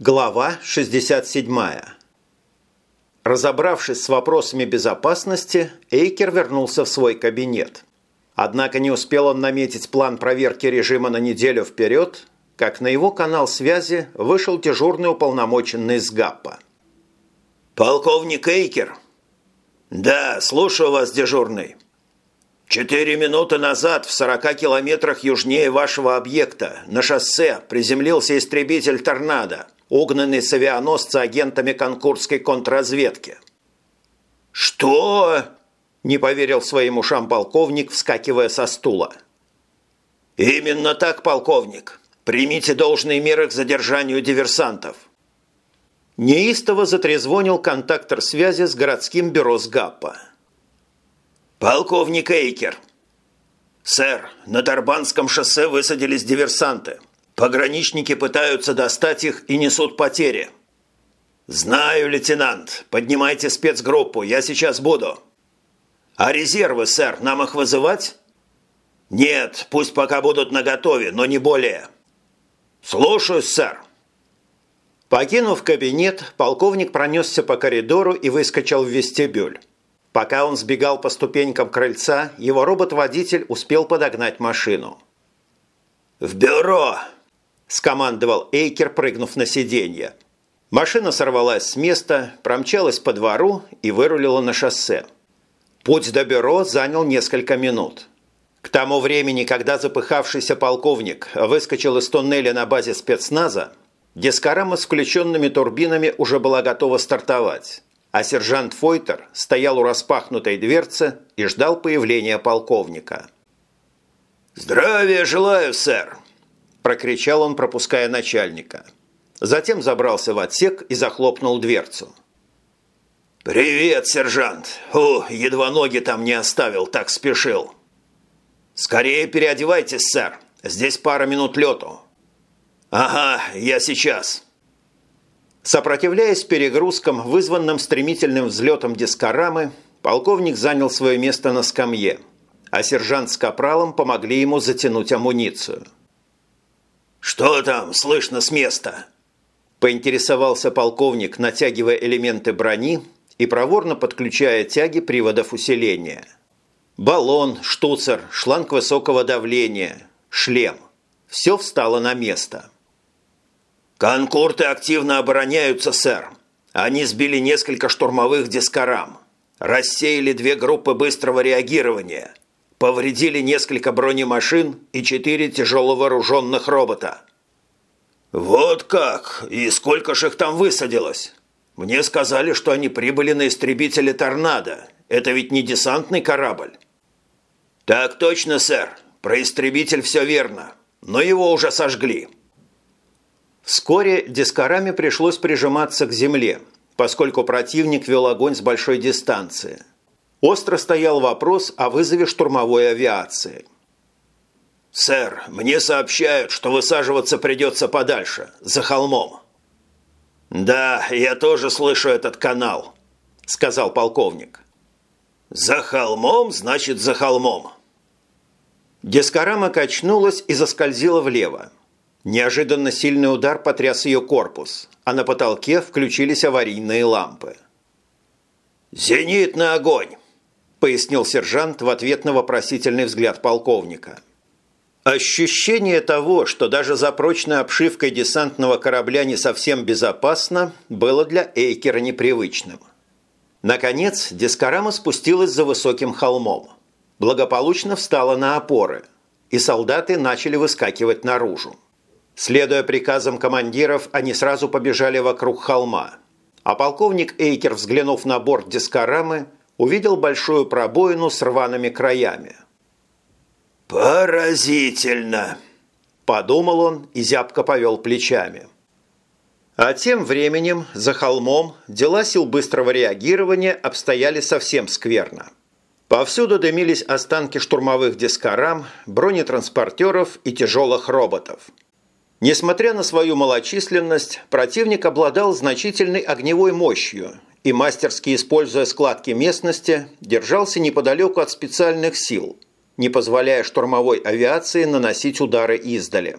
Глава 67. Разобравшись с вопросами безопасности, Эйкер вернулся в свой кабинет. Однако не успел он наметить план проверки режима на неделю вперед, как на его канал связи вышел дежурный уполномоченный с ГАПа. «Полковник Эйкер?» «Да, слушаю вас, дежурный». Четыре минуты назад в 40 километрах южнее вашего объекта на шоссе приземлился истребитель «Торнадо», угнанный с авианосца агентами конкурской контрразведки. «Что?» – не поверил своим ушам полковник, вскакивая со стула. «Именно так, полковник. Примите должные меры к задержанию диверсантов». Неистово затрезвонил контактор связи с городским бюро СГАПа. «Полковник Эйкер!» «Сэр, на Тарбанском шоссе высадились диверсанты. Пограничники пытаются достать их и несут потери». «Знаю, лейтенант. Поднимайте спецгруппу, я сейчас буду». «А резервы, сэр, нам их вызывать?» «Нет, пусть пока будут наготове, но не более». «Слушаюсь, сэр». Покинув кабинет, полковник пронесся по коридору и выскочил в вестибюль. Пока он сбегал по ступенькам крыльца, его робот-водитель успел подогнать машину. «В бюро!» – скомандовал Эйкер, прыгнув на сиденье. Машина сорвалась с места, промчалась по двору и вырулила на шоссе. Путь до бюро занял несколько минут. К тому времени, когда запыхавшийся полковник выскочил из туннеля на базе спецназа, дискорама с включенными турбинами уже была готова стартовать а сержант Фойтер стоял у распахнутой дверцы и ждал появления полковника. «Здравия желаю, сэр!» – прокричал он, пропуская начальника. Затем забрался в отсек и захлопнул дверцу. «Привет, сержант! О, едва ноги там не оставил, так спешил!» «Скорее переодевайтесь, сэр! Здесь пара минут лету!» «Ага, я сейчас!» Сопротивляясь перегрузкам, вызванным стремительным взлетом дискорамы, полковник занял свое место на скамье, а сержант с капралом помогли ему затянуть амуницию. «Что там слышно с места?» поинтересовался полковник, натягивая элементы брони и проворно подключая тяги приводов усиления. Баллон, штуцер, шланг высокого давления, шлем – все встало на место – «Конкурты активно обороняются, сэр. Они сбили несколько штурмовых дискорам. Рассеяли две группы быстрого реагирования. Повредили несколько бронемашин и четыре тяжело вооруженных робота». «Вот как? И сколько же их там высадилось? Мне сказали, что они прибыли на истребителе «Торнадо». Это ведь не десантный корабль?» «Так точно, сэр. Про истребитель все верно. Но его уже сожгли». Вскоре дискораме пришлось прижиматься к земле, поскольку противник вел огонь с большой дистанции. Остро стоял вопрос о вызове штурмовой авиации. «Сэр, мне сообщают, что высаживаться придется подальше, за холмом». «Да, я тоже слышу этот канал», – сказал полковник. «За холмом, значит, за холмом». Дискорама качнулась и заскользила влево. Неожиданно сильный удар потряс ее корпус, а на потолке включились аварийные лампы. «Зенитный огонь!» – пояснил сержант в ответ на вопросительный взгляд полковника. Ощущение того, что даже за прочной обшивкой десантного корабля не совсем безопасно, было для Эйкера непривычным. Наконец, дискорама спустилась за высоким холмом. Благополучно встала на опоры, и солдаты начали выскакивать наружу. Следуя приказам командиров, они сразу побежали вокруг холма. А полковник Эйкер, взглянув на борт дискорамы, увидел большую пробоину с рваными краями. «Поразительно!» – подумал он и зябко повел плечами. А тем временем за холмом дела сил быстрого реагирования обстояли совсем скверно. Повсюду дымились останки штурмовых дискорам, бронетранспортеров и тяжелых роботов – Несмотря на свою малочисленность, противник обладал значительной огневой мощью и, мастерски используя складки местности, держался неподалеку от специальных сил, не позволяя штурмовой авиации наносить удары издали.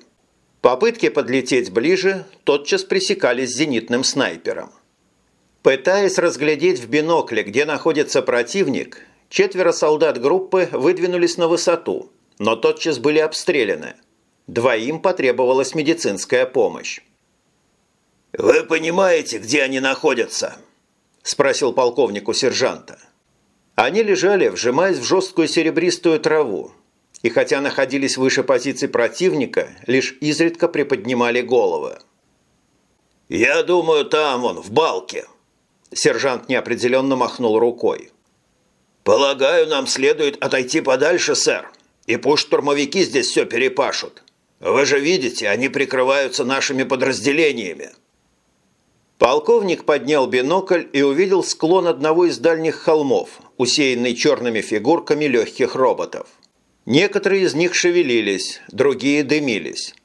Попытки подлететь ближе тотчас пресекались зенитным снайпером. Пытаясь разглядеть в бинокле, где находится противник, четверо солдат группы выдвинулись на высоту, но тотчас были обстреляны. Двоим потребовалась медицинская помощь. «Вы понимаете, где они находятся?» – спросил полковник у сержанта. Они лежали, вжимаясь в жесткую серебристую траву, и хотя находились выше позиций противника, лишь изредка приподнимали головы. «Я думаю, там он, в балке», – сержант неопределенно махнул рукой. «Полагаю, нам следует отойти подальше, сэр, и пусть штурмовики здесь все перепашут. Вы же видите, они прикрываются нашими подразделениями». Полковник поднял бинокль и увидел склон одного из дальних холмов, усеянный черными фигурками легких роботов. Некоторые из них шевелились, другие дымились.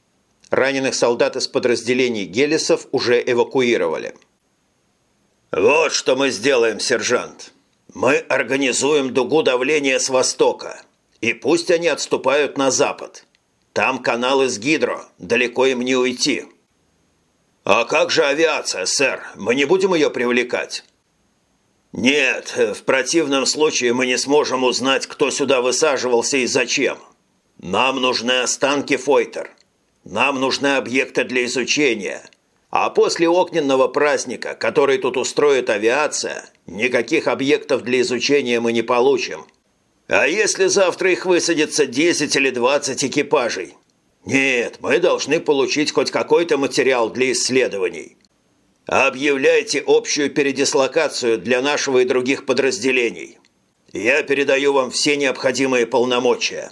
Раненых солдат из подразделений Гелесов уже эвакуировали. «Вот что мы сделаем, сержант. Мы организуем дугу давления с востока, и пусть они отступают на запад. Там канал из гидро, далеко им не уйти». «А как же авиация, сэр? Мы не будем ее привлекать?» «Нет, в противном случае мы не сможем узнать, кто сюда высаживался и зачем. Нам нужны останки Фойтер. Нам нужны объекты для изучения. А после огненного праздника, который тут устроит авиация, никаких объектов для изучения мы не получим. А если завтра их высадится 10 или 20 экипажей? Нет, мы должны получить хоть какой-то материал для исследований. Объявляйте общую передислокацию для нашего и других подразделений. Я передаю вам все необходимые полномочия.